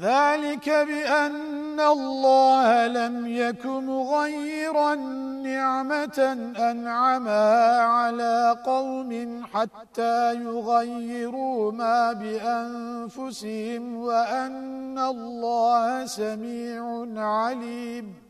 ذلك بأن الله لم يك مغيرا نعمة أنعمها على قوم حتى يغيروا ما بأنفسهم وأن الله سميع عليم.